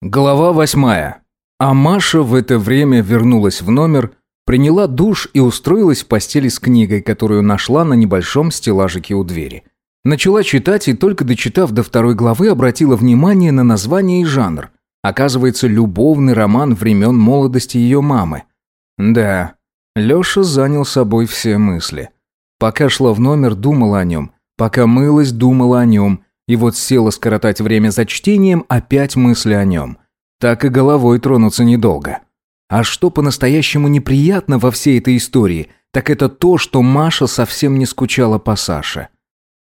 Глава восьмая. А Маша в это время вернулась в номер, приняла душ и устроилась в постели с книгой, которую нашла на небольшом стеллажике у двери. Начала читать и только дочитав до второй главы, обратила внимание на название и жанр. Оказывается, любовный роман времен молодости ее мамы. Да, Леша занял собой все мысли. Пока шла в номер, думала о нем. Пока мылась, думала о нем. И вот села скоротать время за чтением, опять мысли о нем. Так и головой тронуться недолго. А что по-настоящему неприятно во всей этой истории, так это то, что Маша совсем не скучала по Саше.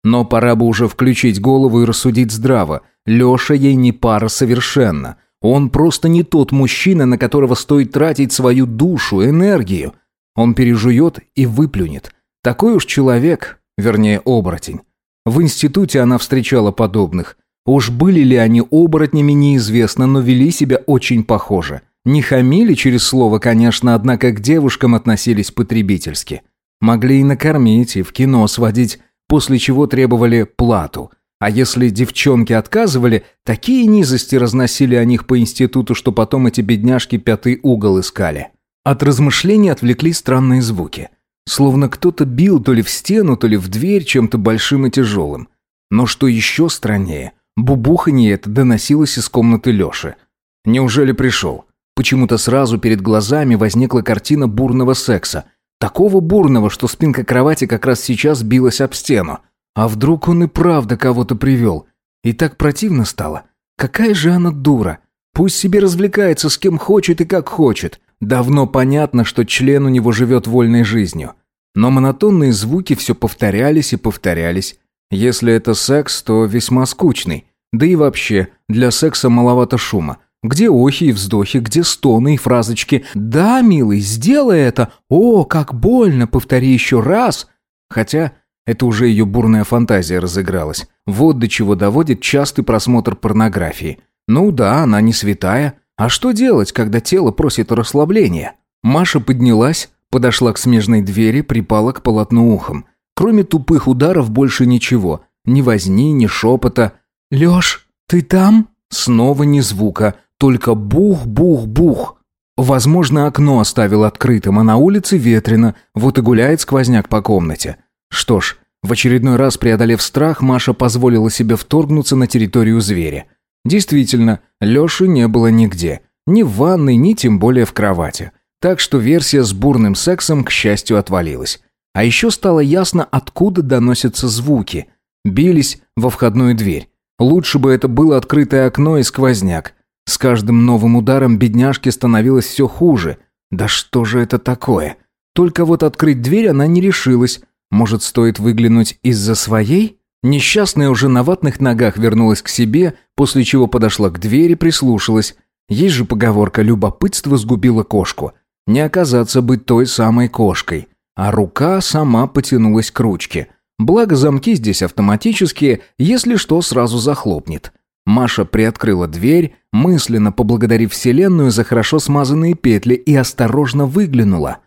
Но пора бы уже включить голову и рассудить здраво. Леша ей не пара совершенно. Он просто не тот мужчина, на которого стоит тратить свою душу, энергию. Он пережует и выплюнет. Такой уж человек, вернее оборотень. В институте она встречала подобных. Уж были ли они оборотнями, неизвестно, но вели себя очень похоже. Не хамили через слово, конечно, однако к девушкам относились потребительски. Могли и накормить, и в кино сводить, после чего требовали плату. А если девчонки отказывали, такие низости разносили о них по институту, что потом эти бедняжки пятый угол искали. От размышлений отвлекли странные звуки. Словно кто-то бил то ли в стену, то ли в дверь чем-то большим и тяжелым. Но что еще страннее, бубуханье это доносилось из комнаты Леши. Неужели пришел? Почему-то сразу перед глазами возникла картина бурного секса. Такого бурного, что спинка кровати как раз сейчас билась об стену. А вдруг он и правда кого-то привел? И так противно стало. Какая же она дура. Пусть себе развлекается с кем хочет и как хочет. Давно понятно, что член у него живет вольной жизнью. Но монотонные звуки все повторялись и повторялись. Если это секс, то весьма скучный. Да и вообще, для секса маловато шума. Где охи и вздохи, где стоны и фразочки «Да, милый, сделай это! О, как больно! Повтори еще раз!» Хотя это уже ее бурная фантазия разыгралась. Вот до чего доводит частый просмотр порнографии. Ну да, она не святая, а что делать, когда тело просит расслабления? Маша поднялась, подошла к смежной двери, припала к полотну ухом. Кроме тупых ударов больше ничего. Ни возни, ни шепота. «Лёш, ты там?» Снова ни звука, только бух-бух-бух. Возможно, окно оставил открытым, а на улице ветрено, вот и гуляет сквозняк по комнате. Что ж, в очередной раз преодолев страх, Маша позволила себе вторгнуться на территорию зверя. Действительно, Лёши не было нигде. Ни в ванной, ни тем более в кровати. Так что версия с бурным сексом, к счастью, отвалилась. А еще стало ясно, откуда доносятся звуки. Бились во входную дверь. Лучше бы это было открытое окно и сквозняк. С каждым новым ударом бедняжке становилось все хуже. Да что же это такое? Только вот открыть дверь она не решилась. Может, стоит выглянуть из-за своей? Несчастная уже на ватных ногах вернулась к себе, после чего подошла к двери, прислушалась. Есть же поговорка «любопытство сгубило кошку». Не оказаться быть той самой кошкой. А рука сама потянулась к ручке. Благо замки здесь автоматические, если что, сразу захлопнет. Маша приоткрыла дверь, мысленно поблагодарив Вселенную за хорошо смазанные петли и осторожно выглянула.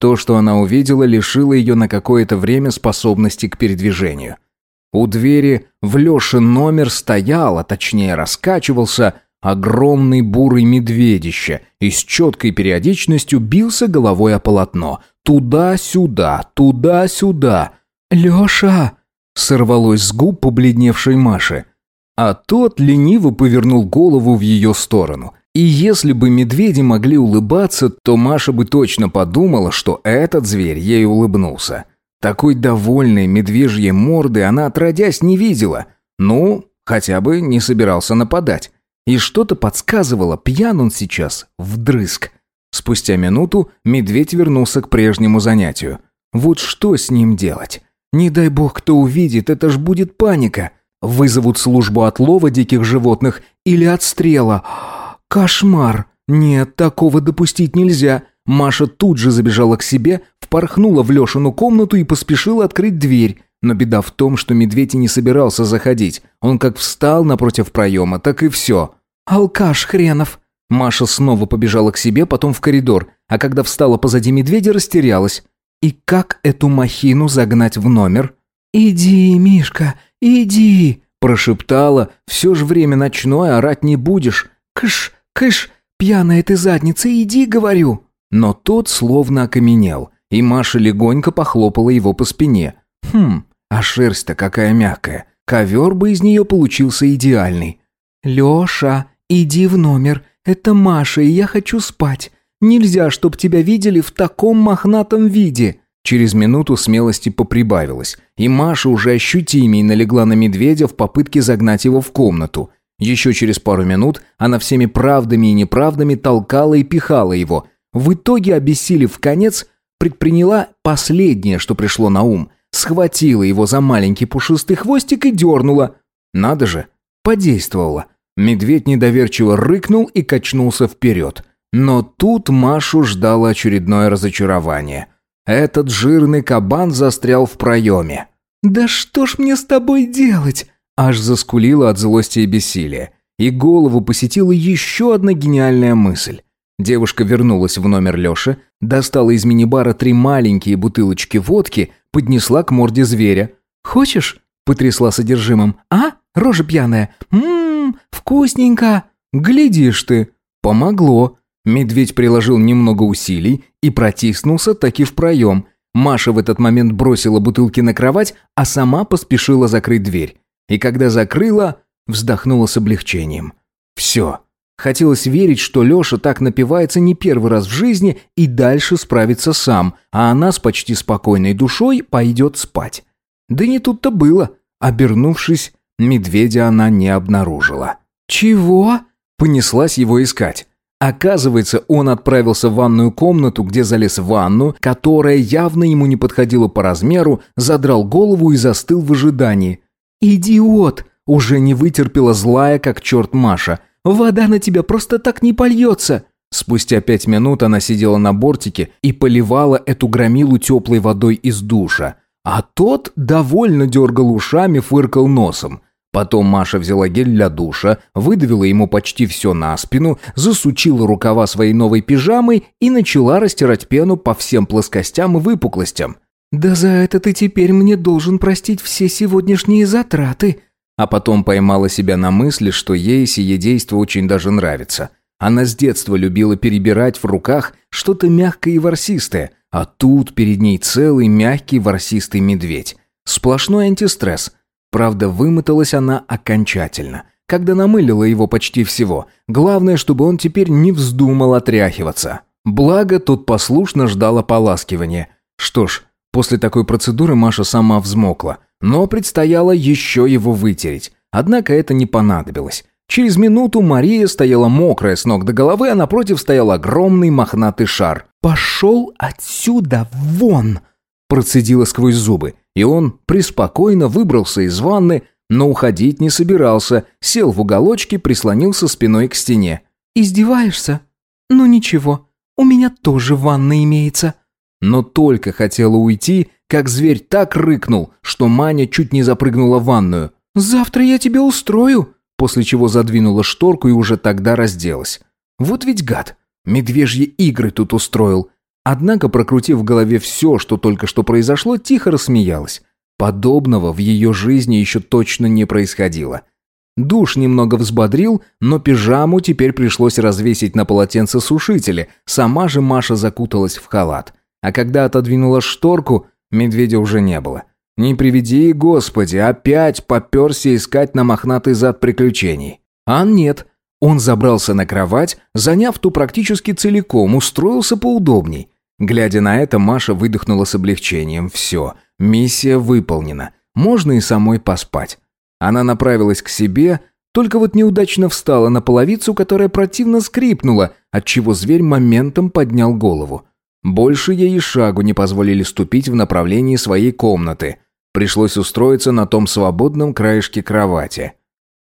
То, что она увидела, лишило ее на какое-то время способности к передвижению. У двери в Лешин номер стоял, а точнее раскачивался, огромный бурый медведище и с четкой периодичностью бился головой о полотно. Туда-сюда, туда-сюда. «Леша!» — сорвалось с губ побледневшей Маши. А тот лениво повернул голову в ее сторону. И если бы медведи могли улыбаться, то Маша бы точно подумала, что этот зверь ей улыбнулся. Такой довольной медвежьей морды она отродясь не видела. Ну, хотя бы не собирался нападать. И что-то подсказывало, пьян он сейчас, вдрызг. Спустя минуту медведь вернулся к прежнему занятию. Вот что с ним делать? Не дай бог кто увидит, это ж будет паника. Вызовут службу отлова диких животных или отстрела. Кошмар! Нет, такого допустить нельзя. Маша тут же забежала к себе, впорхнула в Лешину комнату и поспешила открыть дверь. Но беда в том, что медведь и не собирался заходить. Он как встал напротив проема, так и все. «Алкаш хренов!» Маша снова побежала к себе, потом в коридор, а когда встала позади медведя, растерялась. И как эту махину загнать в номер? «Иди, Мишка, иди!» Прошептала. «Все же время ночное, орать не будешь. «Кыш, кыш, пьяная ты задница, иди, говорю!» Но тот словно окаменел, и Маша легонько похлопала его по спине. Хм, а шерсть-то какая мягкая. Ковер бы из нее получился идеальный. «Леша, иди в номер. Это Маша, и я хочу спать. Нельзя, чтоб тебя видели в таком мохнатом виде». Через минуту смелости поприбавилось, и Маша уже ощутимей налегла на медведя в попытке загнать его в комнату. Еще через пару минут она всеми правдами и неправдами толкала и пихала его. В итоге, обессилев конец, предприняла последнее, что пришло на ум. Схватила его за маленький пушистый хвостик и дернула. Надо же, подействовала. Медведь недоверчиво рыкнул и качнулся вперед. Но тут Машу ждало очередное разочарование. Этот жирный кабан застрял в проеме. «Да что ж мне с тобой делать?» Аж заскулила от злости и бессилия. И голову посетила еще одна гениальная мысль. Девушка вернулась в номер Лёши, достала из мини-бара три маленькие бутылочки водки, поднесла к морде зверя. «Хочешь?» – потрясла содержимым. «А? Рожа пьяная. Ммм, вкусненько!» «Глядишь ты!» Помогло. Медведь приложил немного усилий и протиснулся таки в проем. Маша в этот момент бросила бутылки на кровать, а сама поспешила закрыть дверь. И когда закрыла, вздохнула с облегчением. «Все!» Хотелось верить, что Леша так напивается не первый раз в жизни и дальше справится сам, а она с почти спокойной душой пойдет спать. Да не тут-то было. Обернувшись, медведя она не обнаружила. «Чего?» Понеслась его искать. Оказывается, он отправился в ванную комнату, где залез в ванну, которая явно ему не подходила по размеру, задрал голову и застыл в ожидании. «Идиот!» Уже не вытерпела злая, как черт Маша – Вода на тебя просто так не польется!» Спустя пять минут она сидела на бортике и поливала эту громилу теплой водой из душа. А тот довольно дергал ушами, фыркал носом. Потом Маша взяла гель для душа, выдавила ему почти все на спину, засучила рукава своей новой пижамой и начала растирать пену по всем плоскостям и выпуклостям. «Да за это ты теперь мне должен простить все сегодняшние затраты», а потом поймала себя на мысли, что ей сие действо очень даже нравится. Она с детства любила перебирать в руках что-то мягкое и ворсистое, а тут перед ней целый мягкий ворсистый медведь. Сплошной антистресс. Правда, вымоталась она окончательно, когда намылила его почти всего. Главное, чтобы он теперь не вздумал отряхиваться. Благо, тут послушно ждал ополаскивания. Что ж, после такой процедуры Маша сама взмокла – но предстояло еще его вытереть. Однако это не понадобилось. Через минуту Мария стояла мокрая с ног до головы, а напротив стоял огромный мохнатый шар. «Пошел отсюда вон!» Процедила сквозь зубы, и он преспокойно выбрался из ванны, но уходить не собирался, сел в уголочке, прислонился спиной к стене. «Издеваешься? Ну ничего, у меня тоже ванна имеется». Но только хотела уйти, как зверь так рыкнул, что Маня чуть не запрыгнула в ванную. «Завтра я тебе устрою!» После чего задвинула шторку и уже тогда разделась. Вот ведь гад, медвежьи игры тут устроил. Однако, прокрутив в голове все, что только что произошло, тихо рассмеялась. Подобного в ее жизни еще точно не происходило. Душ немного взбодрил, но пижаму теперь пришлось развесить на полотенце сушителя. Сама же Маша закуталась в халат. А когда отодвинула шторку, Медведя уже не было. Не приведи, Господи, опять поперся искать на мохнатый зад приключений. А нет. Он забрался на кровать, заняв ту практически целиком, устроился поудобней. Глядя на это, Маша выдохнула с облегчением. Все, миссия выполнена. Можно и самой поспать. Она направилась к себе, только вот неудачно встала на половицу, которая противно скрипнула, отчего зверь моментом поднял голову. Больше ей и шагу не позволили ступить в направлении своей комнаты. Пришлось устроиться на том свободном краешке кровати.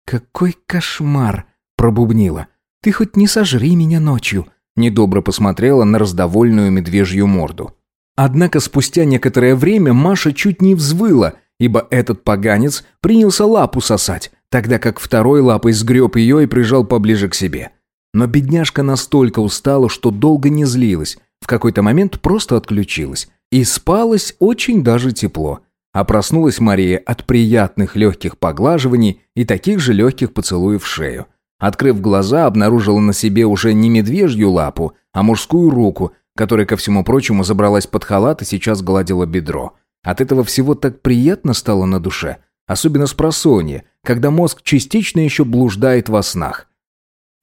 «Какой кошмар!» – пробубнила. «Ты хоть не сожри меня ночью!» Недобро посмотрела на раздовольную медвежью морду. Однако спустя некоторое время Маша чуть не взвыла, ибо этот поганец принялся лапу сосать, тогда как второй лапой сгреб ее и прижал поближе к себе. Но бедняжка настолько устала, что долго не злилась, в какой-то момент просто отключилась. И спалось очень даже тепло. А проснулась Мария от приятных легких поглаживаний и таких же легких поцелуев в шею. Открыв глаза, обнаружила на себе уже не медвежью лапу, а мужскую руку, которая, ко всему прочему, забралась под халат и сейчас гладила бедро. От этого всего так приятно стало на душе, особенно с просонья, когда мозг частично еще блуждает во снах.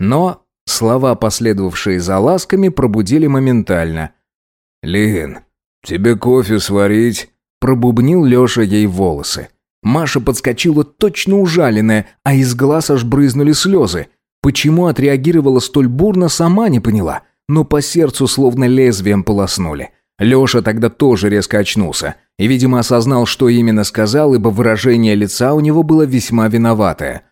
Но слова, последовавшие за ласками, пробудили моментально. «Лин, тебе кофе сварить?» Пробубнил Леша ей волосы. Маша подскочила точно ужаленная, а из глаз аж брызнули слезы. Почему отреагировала столь бурно, сама не поняла, но по сердцу словно лезвием полоснули. Леша тогда тоже резко очнулся и, видимо, осознал, что именно сказал, ибо выражение лица у него было весьма виноватое.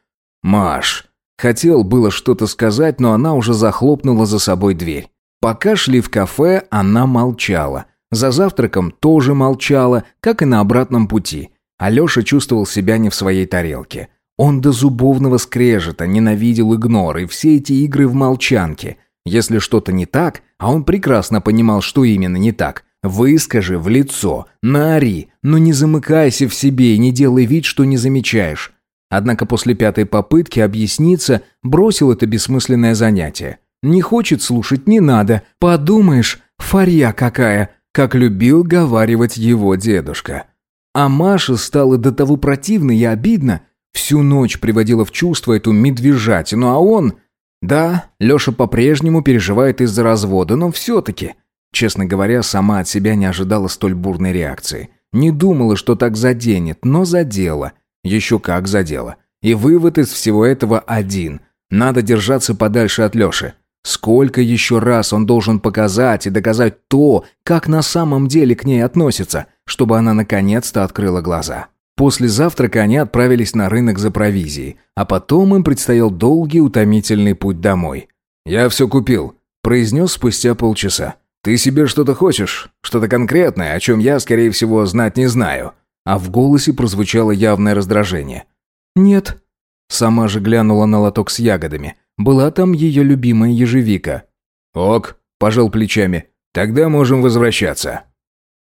«Маш...» Хотел было что-то сказать, но она уже захлопнула за собой дверь. Пока шли в кафе, она молчала. За завтраком тоже молчала, как и на обратном пути – Алеша чувствовал себя не в своей тарелке. Он до зубовного скрежета ненавидел игнор и все эти игры в молчанке. Если что-то не так, а он прекрасно понимал, что именно не так, выскажи в лицо, наори, но не замыкайся в себе и не делай вид, что не замечаешь. Однако после пятой попытки объясниться бросил это бессмысленное занятие. Не хочет слушать, не надо. Подумаешь, фарья какая, как любил говаривать его дедушка. А Маше стало до того противно и обидно. Всю ночь приводила в чувство эту медвежатину, а он... Да, Леша по-прежнему переживает из-за развода, но все-таки... Честно говоря, сама от себя не ожидала столь бурной реакции. Не думала, что так заденет, но задела. Еще как задела. И вывод из всего этого один. Надо держаться подальше от Леши. Сколько еще раз он должен показать и доказать то, как на самом деле к ней относится, чтобы она наконец-то открыла глаза. После завтрака они отправились на рынок за провизией, а потом им предстоял долгий утомительный путь домой. «Я все купил», – произнес спустя полчаса. «Ты себе что-то хочешь? Что-то конкретное, о чем я, скорее всего, знать не знаю?» А в голосе прозвучало явное раздражение. «Нет». Сама же глянула на лоток с ягодами – была там ее любимая ежевика. «Ок», – пожал плечами, – «тогда можем возвращаться».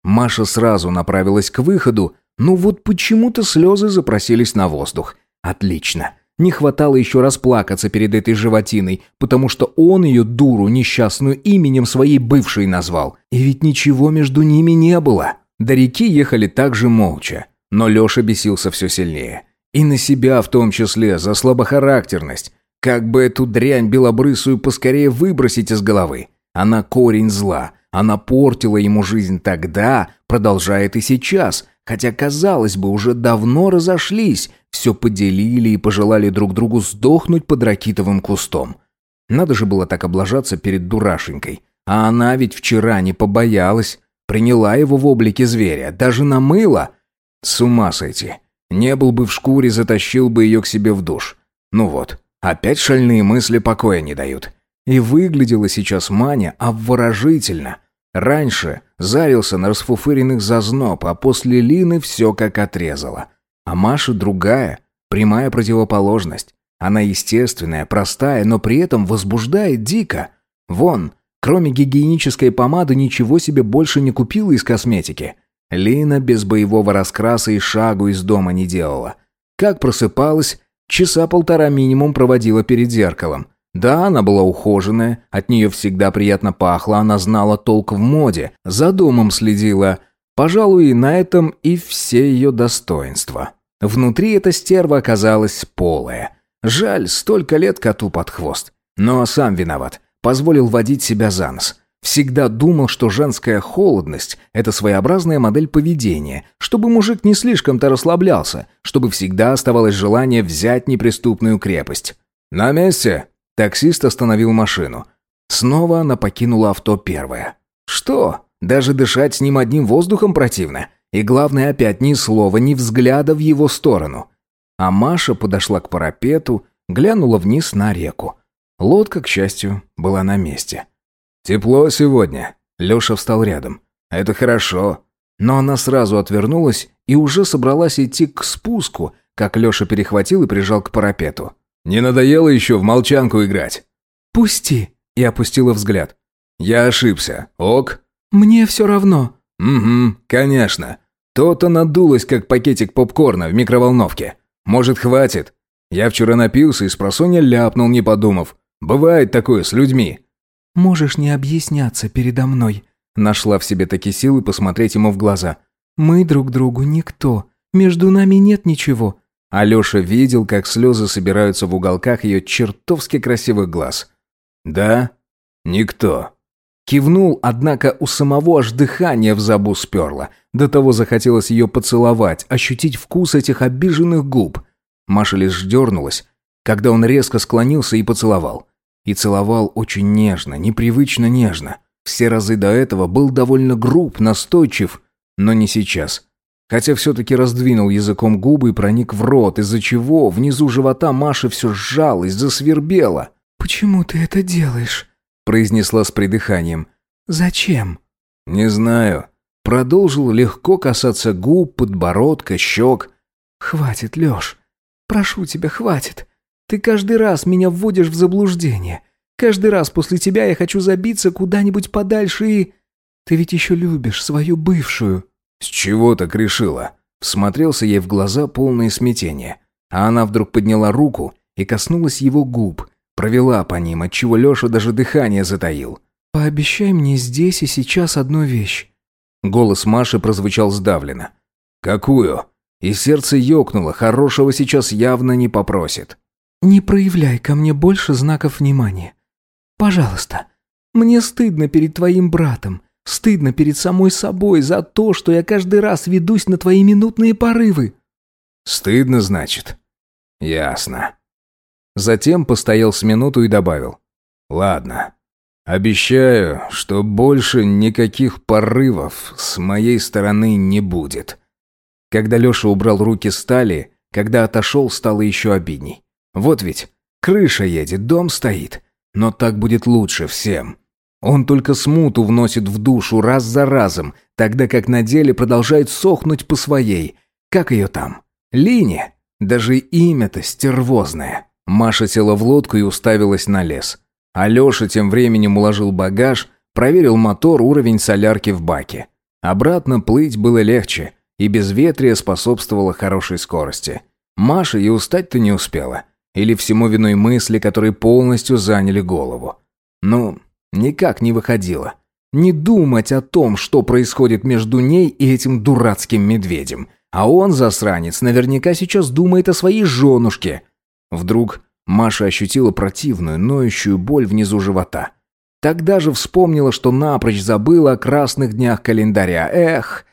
Маша сразу направилась к выходу, но вот почему-то слезы запросились на воздух. Отлично. Не хватало еще расплакаться перед этой животиной, потому что он ее, дуру, несчастную именем своей бывшей назвал. И ведь ничего между ними не было. До реки ехали также молча. Но Леша бесился все сильнее. И на себя в том числе, за слабохарактерность. Как бы эту дрянь белобрысую поскорее выбросить из головы. Она корень зла. Она портила ему жизнь тогда, продолжает и сейчас. Хотя, казалось бы, уже давно разошлись, все поделили и пожелали друг другу сдохнуть под ракитовым кустом. Надо же было так облажаться перед дурашенькой. А она ведь вчера не побоялась. Приняла его в облике зверя, даже намыла. С ума сойти. Не был бы в шкуре, затащил бы ее к себе в душ. Ну вот, Опять шальные мысли покоя не дают. И выглядела сейчас Маня обворожительно. Раньше зарился на расфуфыренных зазноб, а после Лины все как отрезало. А Маша другая, прямая противоположность. Она естественная, простая, но при этом возбуждает дико. Вон, кроме гигиенической помады ничего себе больше не купила из косметики. Лина без боевого раскраса и шагу из дома не делала. Как просыпалась, Часа полтора минимум проводила перед зеркалом. Да, она была ухоженная, от нее всегда приятно пахло, она знала толк в моде, за домом следила. Пожалуй, на этом и все ее достоинства. Внутри эта стерва оказалась полая. Жаль, столько лет коту под хвост. Но сам виноват. Позволил водить себя за нос. Всегда думал, что женская холодность – это своеобразная модель поведения, чтобы мужик не слишком-то расслаблялся, чтобы всегда оставалось желание взять неприступную крепость. «На месте!» – таксист остановил машину. Снова она покинула авто первая. «Что? Даже дышать с ним одним воздухом противно. И главное, опять ни слова, ни взгляда в его сторону». А Маша подошла к парапету, глянула вниз на реку. Лодка, к счастью, была на месте. «Тепло сегодня». Леша встал рядом. «Это хорошо». Но она сразу отвернулась и уже собралась идти к спуску, как Леша перехватил и прижал к парапету. «Не надоело еще в молчанку играть?» «Пусти», и опустила взгляд. «Я ошибся. Ок?» «Мне все равно». «Угу, конечно. То-то надулась, как пакетик попкорна в микроволновке. Может, хватит?» Я вчера напился и с просонья ляпнул, не подумав. Бывает такое с людьми». «Можешь не объясняться передо мной», — нашла в себе такие силы посмотреть ему в глаза. «Мы друг другу никто. Между нами нет ничего». Алеша видел, как слезы собираются в уголках ее чертовски красивых глаз. «Да? Никто». Кивнул, однако у самого аж дыхание в забу сперло. До того захотелось ее поцеловать, ощутить вкус этих обиженных губ. Маша лишь дернулась, когда он резко склонился и поцеловал. И целовал очень нежно, непривычно нежно. Все разы до этого был довольно груб, настойчив, но не сейчас. Хотя все-таки раздвинул языком губы и проник в рот, из-за чего внизу живота Маши все сжалось, засвербело. «Почему ты это делаешь?» произнесла с придыханием. «Зачем?» «Не знаю». Продолжил легко касаться губ, подбородка, щек. «Хватит, Леш. Прошу тебя, хватит. Ты каждый раз меня вводишь в заблуждение. Каждый раз после тебя я хочу забиться куда-нибудь подальше и... Ты ведь еще любишь свою бывшую». «С чего так решила?» Всмотрелся ей в глаза полное смятение. А она вдруг подняла руку и коснулась его губ, провела по ним, отчего Леша даже дыхание затаил. «Пообещай мне здесь и сейчас одну вещь». Голос Маши прозвучал сдавленно. «Какую?» И сердце ёкнуло, хорошего сейчас явно не попросит. «Не проявляй ко мне больше знаков внимания. Пожалуйста. Мне стыдно перед твоим братом. Стыдно перед самой собой за то, что я каждый раз ведусь на твои минутные порывы». «Стыдно, значит?» «Ясно». Затем постоял с минуту и добавил. «Ладно. Обещаю, что больше никаких порывов с моей стороны не будет». Когда Леша убрал руки с талии, когда отошел, стало еще обидней. Вот ведь, крыша едет, дом стоит. Но так будет лучше всем. Он только смуту вносит в душу раз за разом, тогда как на деле продолжает сохнуть по своей. Как ее там? Лине? Даже имя-то стервозное. Маша села в лодку и уставилась на лес. А Леша тем временем уложил багаж, проверил мотор, уровень солярки в баке. Обратно плыть было легче, и безветрие способствовало хорошей скорости. Маша и устать-то не успела. Или всему виной мысли, которые полностью заняли голову. Ну, никак не выходило. Не думать о том, что происходит между ней и этим дурацким медведем. А он, засранец, наверняка сейчас думает о своей женушке. Вдруг Маша ощутила противную, ноющую боль внизу живота. Тогда же вспомнила, что напрочь забыла о красных днях календаря. Эх,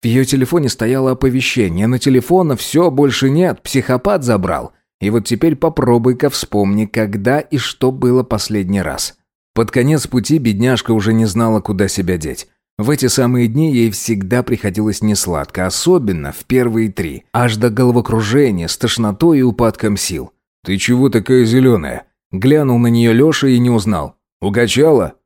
в ее телефоне стояло оповещение, но телефона все больше нет, психопат забрал. И вот теперь попробуй-ка вспомни, когда и что было последний раз. Под конец пути бедняжка уже не знала, куда себя деть. В эти самые дни ей всегда приходилось несладко, особенно в первые три, аж до головокружения, с тошнотой и упадком сил. «Ты чего такая зеленая?» Глянул на нее Леша и не узнал. «Угачала?»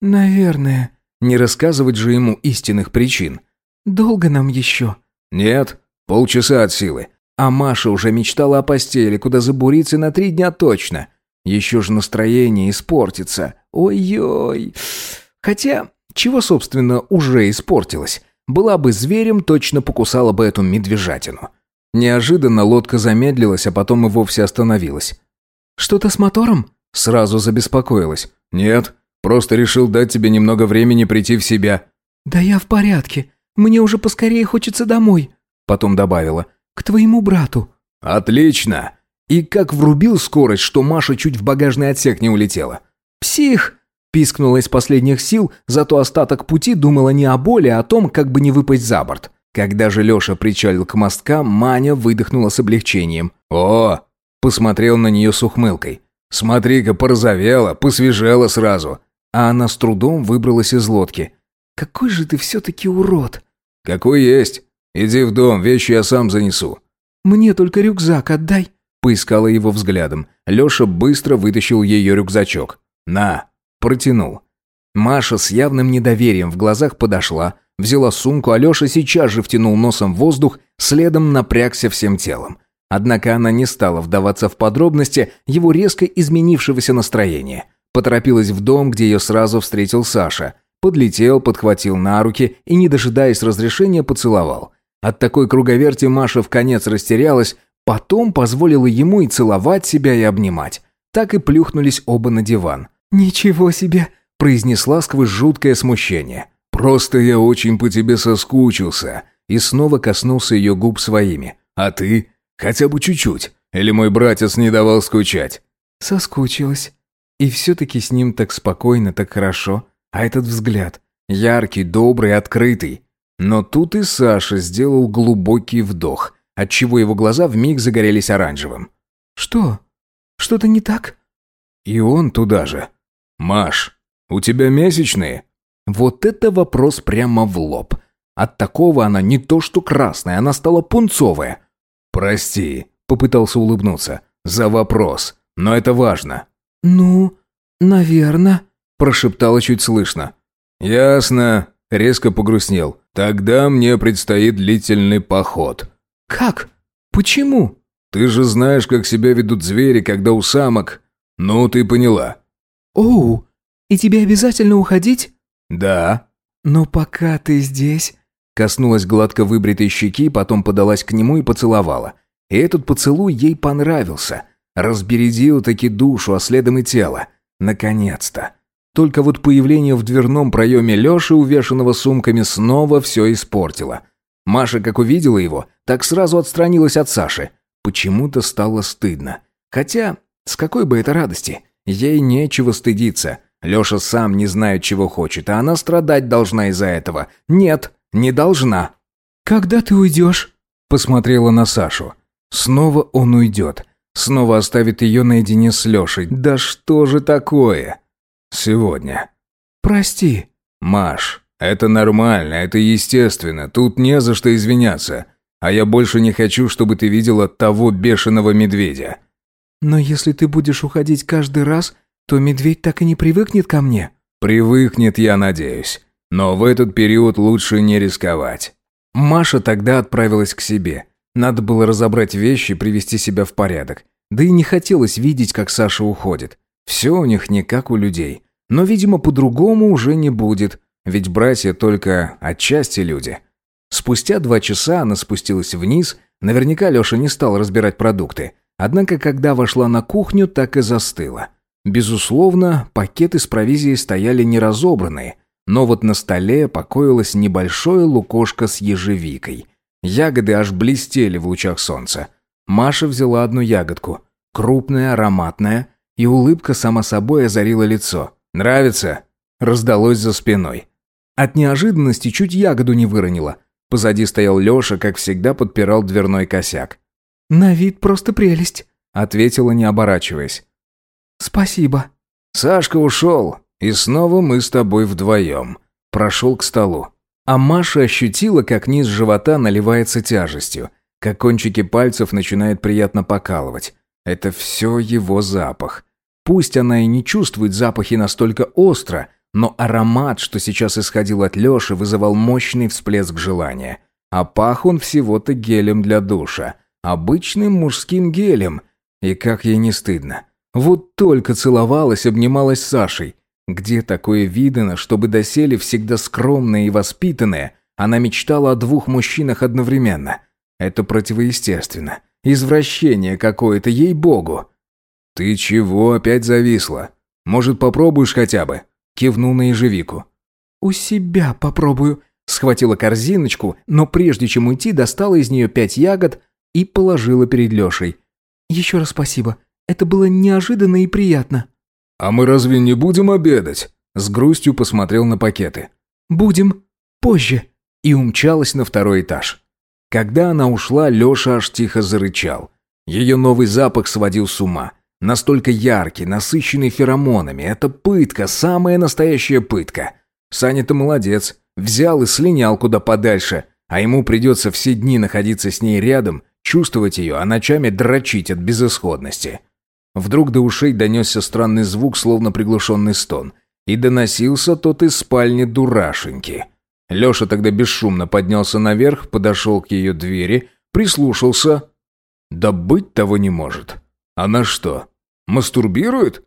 «Наверное». Не рассказывать же ему истинных причин. «Долго нам еще?» «Нет, полчаса от силы. А Маша уже мечтала о постели, куда забуриться на три дня точно. Еще же настроение испортится. Ой-ой. Хотя, чего, собственно, уже испортилось? Была бы зверем, точно покусала бы эту медвежатину. Неожиданно лодка замедлилась, а потом и вовсе остановилась. «Что-то с мотором?» Сразу забеспокоилась. «Нет, просто решил дать тебе немного времени прийти в себя». «Да я в порядке. Мне уже поскорее хочется домой». Потом добавила. К твоему брату». «Отлично!» И как врубил скорость, что Маша чуть в багажный отсек не улетела. «Псих!» Пискнула из последних сил, зато остаток пути думала не о боли, а о том, как бы не выпасть за борт. Когда же Леша причалил к мосткам, Маня выдохнула с облегчением. «О!» Посмотрел на нее с ухмылкой. «Смотри-ка, порозовела, посвежела сразу». А она с трудом выбралась из лодки. «Какой же ты все-таки урод!» «Какой есть. «Иди в дом, вещи я сам занесу». «Мне только рюкзак отдай», — поискала его взглядом. Леша быстро вытащил ее рюкзачок. «На!» — протянул. Маша с явным недоверием в глазах подошла, взяла сумку, а Леша сейчас же втянул носом воздух, следом напрягся всем телом. Однако она не стала вдаваться в подробности его резко изменившегося настроения. Поторопилась в дом, где ее сразу встретил Саша. Подлетел, подхватил на руки и, не дожидаясь разрешения, поцеловал. От такой круговерти Маша в конец растерялась, Потом позволила ему и целовать себя, и обнимать. Так и плюхнулись оба на диван. «Ничего себе!» – произнесла сквозь жуткое смущение. «Просто я очень по тебе соскучился». И снова коснулся ее губ своими. «А ты? Хотя бы чуть-чуть. Или мой братец не давал скучать?» Соскучилась. И все-таки с ним так спокойно, так хорошо. А этот взгляд. Яркий, добрый, открытый. Но тут и Саша сделал глубокий вдох, отчего его глаза вмиг загорелись оранжевым. «Что? Что-то не так?» И он туда же. «Маш, у тебя месячные?» Вот это вопрос прямо в лоб. От такого она не то что красная, она стала пунцовая. «Прости», — попытался улыбнуться, — «за вопрос, но это важно». «Ну, наверное», — прошептала чуть слышно. «Ясно», — резко погрустнел. «Тогда мне предстоит длительный поход». «Как? Почему?» «Ты же знаешь, как себя ведут звери, когда у самок...» «Ну, ты поняла». «Оу, и тебе обязательно уходить?» «Да». «Но пока ты здесь...» Коснулась гладко выбритой щеки, потом подалась к нему и поцеловала. И этот поцелуй ей понравился. Разбередил таки душу, а следом и тело. Наконец-то. Только вот появление в дверном проеме Леши, увешанного сумками, снова все испортило. Маша, как увидела его, так сразу отстранилась от Саши. Почему-то стало стыдно. Хотя, с какой бы это радости? Ей нечего стыдиться. Леша сам не знает, чего хочет, а она страдать должна из-за этого. Нет, не должна. «Когда ты уйдешь?» Посмотрела на Сашу. Снова он уйдет. Снова оставит ее наедине с Лешей. Да что же такое? Сегодня. «Прости». «Маш, это нормально, это естественно. Тут не за что извиняться. А я больше не хочу, чтобы ты видела того бешеного медведя». «Но если ты будешь уходить каждый раз, то медведь так и не привыкнет ко мне». «Привыкнет, я надеюсь. Но в этот период лучше не рисковать». Маша тогда отправилась к себе. Надо было разобрать вещи, привести себя в порядок. Да и не хотелось видеть, как Саша уходит. Все у них не как у людей. Но, видимо, по-другому уже не будет, ведь братья только отчасти люди. Спустя два часа она спустилась вниз, наверняка Леша не стал разбирать продукты. Однако, когда вошла на кухню, так и застыла. Безусловно, пакеты с провизией стояли неразобранные, но вот на столе покоилось небольшое лукошко с ежевикой. Ягоды аж блестели в лучах солнца. Маша взяла одну ягодку, крупная, ароматная, и улыбка сама собой озарила лицо. «Нравится?» раздалось за спиной. От неожиданности чуть ягоду не выронила. Позади стоял Леша, как всегда подпирал дверной косяк. «На вид просто прелесть», — ответила, не оборачиваясь. «Спасибо». «Сашка ушел, и снова мы с тобой вдвоем». Прошел к столу. А Маша ощутила, как низ живота наливается тяжестью, как кончики пальцев начинает приятно покалывать. Это все его запах. Пусть она и не чувствует запахи настолько остро, но аромат, что сейчас исходил от Лёши, вызывал мощный всплеск желания. А пах он всего-то гелем для душа. Обычным мужским гелем. И как ей не стыдно. Вот только целовалась, обнималась с Сашей. Где такое видано, чтобы доселе всегда скромная и воспитанная, она мечтала о двух мужчинах одновременно? Это противоестественно. Извращение какое-то, ей-богу. «Ты чего опять зависла? Может, попробуешь хотя бы?» Кивнул на ежевику. «У себя попробую», Схватила корзиночку, но прежде чем уйти, достала из нее пять ягод и положила перед Лешей. «Еще раз спасибо. Это было неожиданно и приятно». «А мы разве не будем обедать?» С грустью посмотрел на пакеты. «Будем. Позже». И умчалась на второй этаж. Когда она ушла, Леша аж тихо зарычал. Ее новый запах сводил с ума. Настолько яркий, насыщенный феромонами. Это пытка, самая настоящая пытка. Саня-то молодец. Взял и слинял куда подальше. А ему придется все дни находиться с ней рядом, чувствовать ее, а ночами дрочить от безысходности. Вдруг до ушей донесся странный звук, словно приглушенный стон. И доносился тот из спальни дурашеньки. Леша тогда бесшумно поднялся наверх, подошел к ее двери, прислушался. Да быть того не может. Она что, Мастурбирует?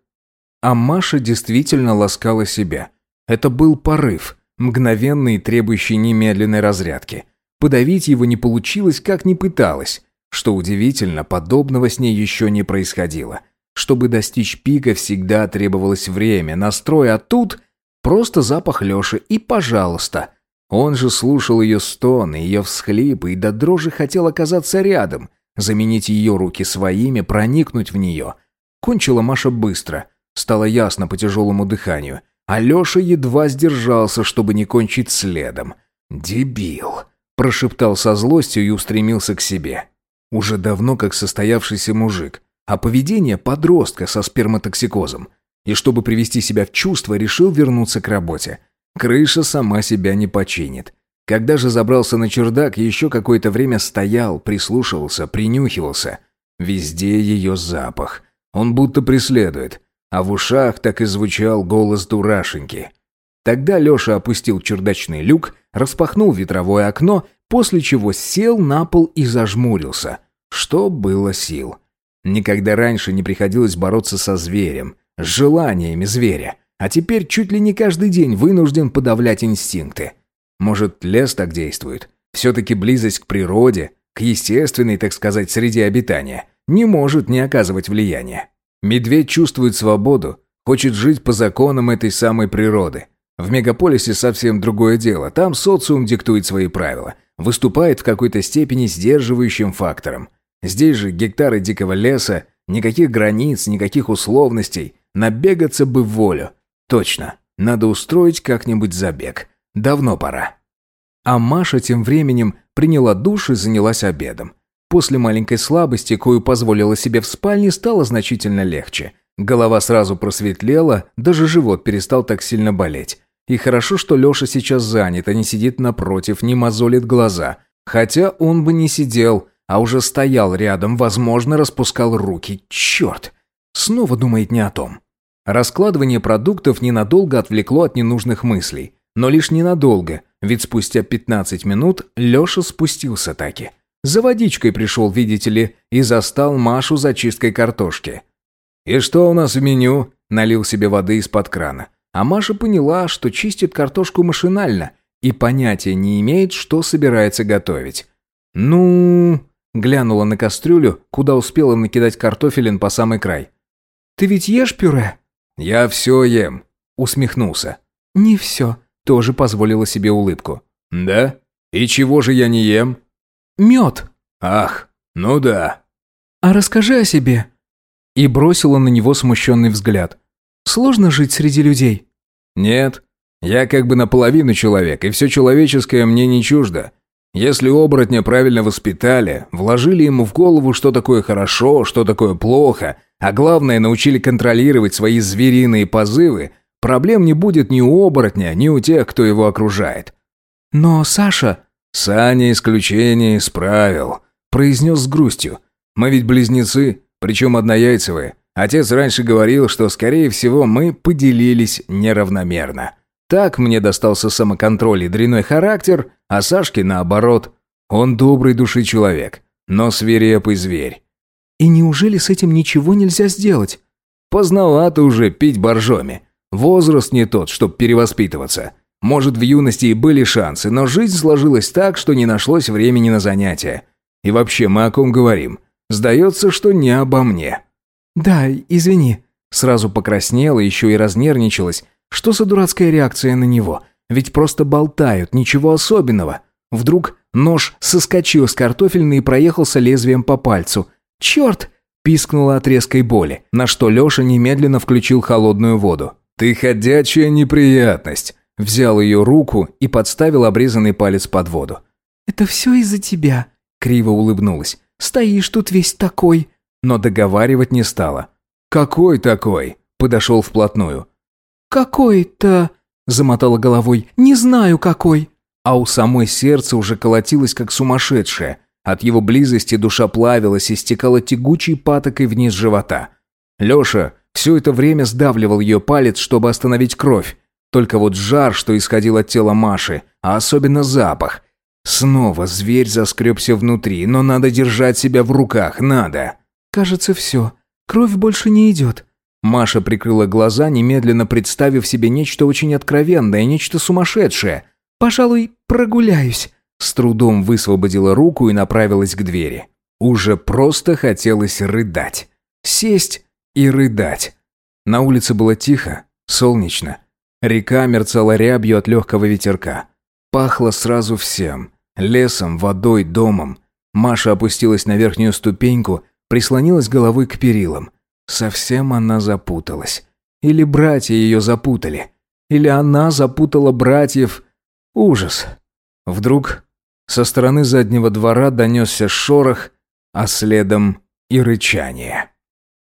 А Маша действительно ласкала себя. Это был порыв, мгновенный и требующий немедленной разрядки. Подавить его не получилось, как ни пыталась. Что удивительно, подобного с ней еще не происходило. Чтобы достичь пика, всегда требовалось время, настрой, а тут просто запах Леши и «пожалуйста». Он же слушал ее стоны, ее всхлипы и до дрожи хотел оказаться рядом, заменить ее руки своими, проникнуть в нее. Кончила Маша быстро. Стало ясно по тяжелому дыханию. А Леша едва сдержался, чтобы не кончить следом. «Дебил!» – прошептал со злостью и устремился к себе. Уже давно как состоявшийся мужик, а поведение подростка со сперматоксикозом. И чтобы привести себя в чувство, решил вернуться к работе. Крыша сама себя не починит. Когда же забрался на чердак, еще какое-то время стоял, прислушивался, принюхивался. Везде ее запах. Он будто преследует а в ушах так и звучал голос дурашеньки. Тогда Леша опустил чердачный люк, распахнул ветровое окно, после чего сел на пол и зажмурился. Что было сил. Никогда раньше не приходилось бороться со зверем, с желаниями зверя, а теперь чуть ли не каждый день вынужден подавлять инстинкты. Может, лес так действует? Все-таки близость к природе, к естественной, так сказать, среде обитания, не может не оказывать влияния. Медведь чувствует свободу, хочет жить по законам этой самой природы. В мегаполисе совсем другое дело. Там социум диктует свои правила, выступает в какой-то степени сдерживающим фактором. Здесь же гектары дикого леса, никаких границ, никаких условностей, набегаться бы в волю. Точно, надо устроить как-нибудь забег. Давно пора. А Маша тем временем приняла душ и занялась обедом. После маленькой слабости, кою позволила себе в спальне, стало значительно легче. Голова сразу просветлела, даже живот перестал так сильно болеть. И хорошо, что Леша сейчас занят, а не сидит напротив, не мозолит глаза. Хотя он бы не сидел, а уже стоял рядом, возможно, распускал руки. Черт! Снова думает не о том. Раскладывание продуктов ненадолго отвлекло от ненужных мыслей. Но лишь ненадолго, ведь спустя 15 минут Леша спустился таки. За водичкой пришел, видите ли, и застал Машу за чисткой картошки. «И что у нас в меню?» – налил себе воды из-под крана. А Маша поняла, что чистит картошку машинально и понятия не имеет, что собирается готовить. «Ну...» – глянула на кастрюлю, куда успела накидать картофелин по самый край. «Ты ведь ешь пюре?» «Я все ем», – усмехнулся. «Не все», – тоже позволила себе улыбку. «Да? И чего же я не ем?» Мед!» «Ах, ну да». «А расскажи о себе». И бросила на него смущенный взгляд. «Сложно жить среди людей?» «Нет. Я как бы наполовину человек, и все человеческое мне не чуждо. Если оборотня правильно воспитали, вложили ему в голову, что такое хорошо, что такое плохо, а главное, научили контролировать свои звериные позывы, проблем не будет ни у оборотня, ни у тех, кто его окружает». «Но Саша...» «Саня исключение из правил», – произнес с грустью. «Мы ведь близнецы, причем однояйцевые. Отец раньше говорил, что, скорее всего, мы поделились неравномерно. Так мне достался самоконтроль и дряной характер, а Сашке наоборот. Он добрый души человек, но свирепый зверь». «И неужели с этим ничего нельзя сделать?» «Поздновато уже пить боржоми. Возраст не тот, чтоб перевоспитываться. Может, в юности и были шансы, но жизнь сложилась так, что не нашлось времени на занятия. И вообще, мы о ком говорим? Сдается, что не обо мне». «Да, извини». Сразу покраснела, еще и разнервничалась. Что за дурацкая реакция на него? Ведь просто болтают, ничего особенного. Вдруг нож соскочил с картофельной и проехался лезвием по пальцу. «Черт!» – пискнула от резкой боли, на что Леша немедленно включил холодную воду. «Ты ходячая неприятность!» Взял ее руку и подставил обрезанный палец под воду. «Это все из-за тебя», — криво улыбнулась. «Стоишь тут весь такой». Но договаривать не стала. «Какой такой?» — подошел вплотную. «Какой-то...» — замотала головой. «Не знаю, какой». А у самой сердце уже колотилось, как сумасшедшее. От его близости душа плавилась и стекала тягучей патокой вниз живота. Леша все это время сдавливал ее палец, чтобы остановить кровь. Только вот жар, что исходил от тела Маши, а особенно запах. Снова зверь заскребся внутри, но надо держать себя в руках, надо. «Кажется, все. Кровь больше не идет». Маша прикрыла глаза, немедленно представив себе нечто очень откровенное, нечто сумасшедшее. «Пожалуй, прогуляюсь». С трудом высвободила руку и направилась к двери. Уже просто хотелось рыдать. Сесть и рыдать. На улице было тихо, солнечно. Река мерцала рябью от легкого ветерка. Пахло сразу всем. Лесом, водой, домом. Маша опустилась на верхнюю ступеньку, прислонилась головой к перилам. Совсем она запуталась. Или братья ее запутали. Или она запутала братьев. Ужас. Вдруг со стороны заднего двора донесся шорох, а следом и рычание.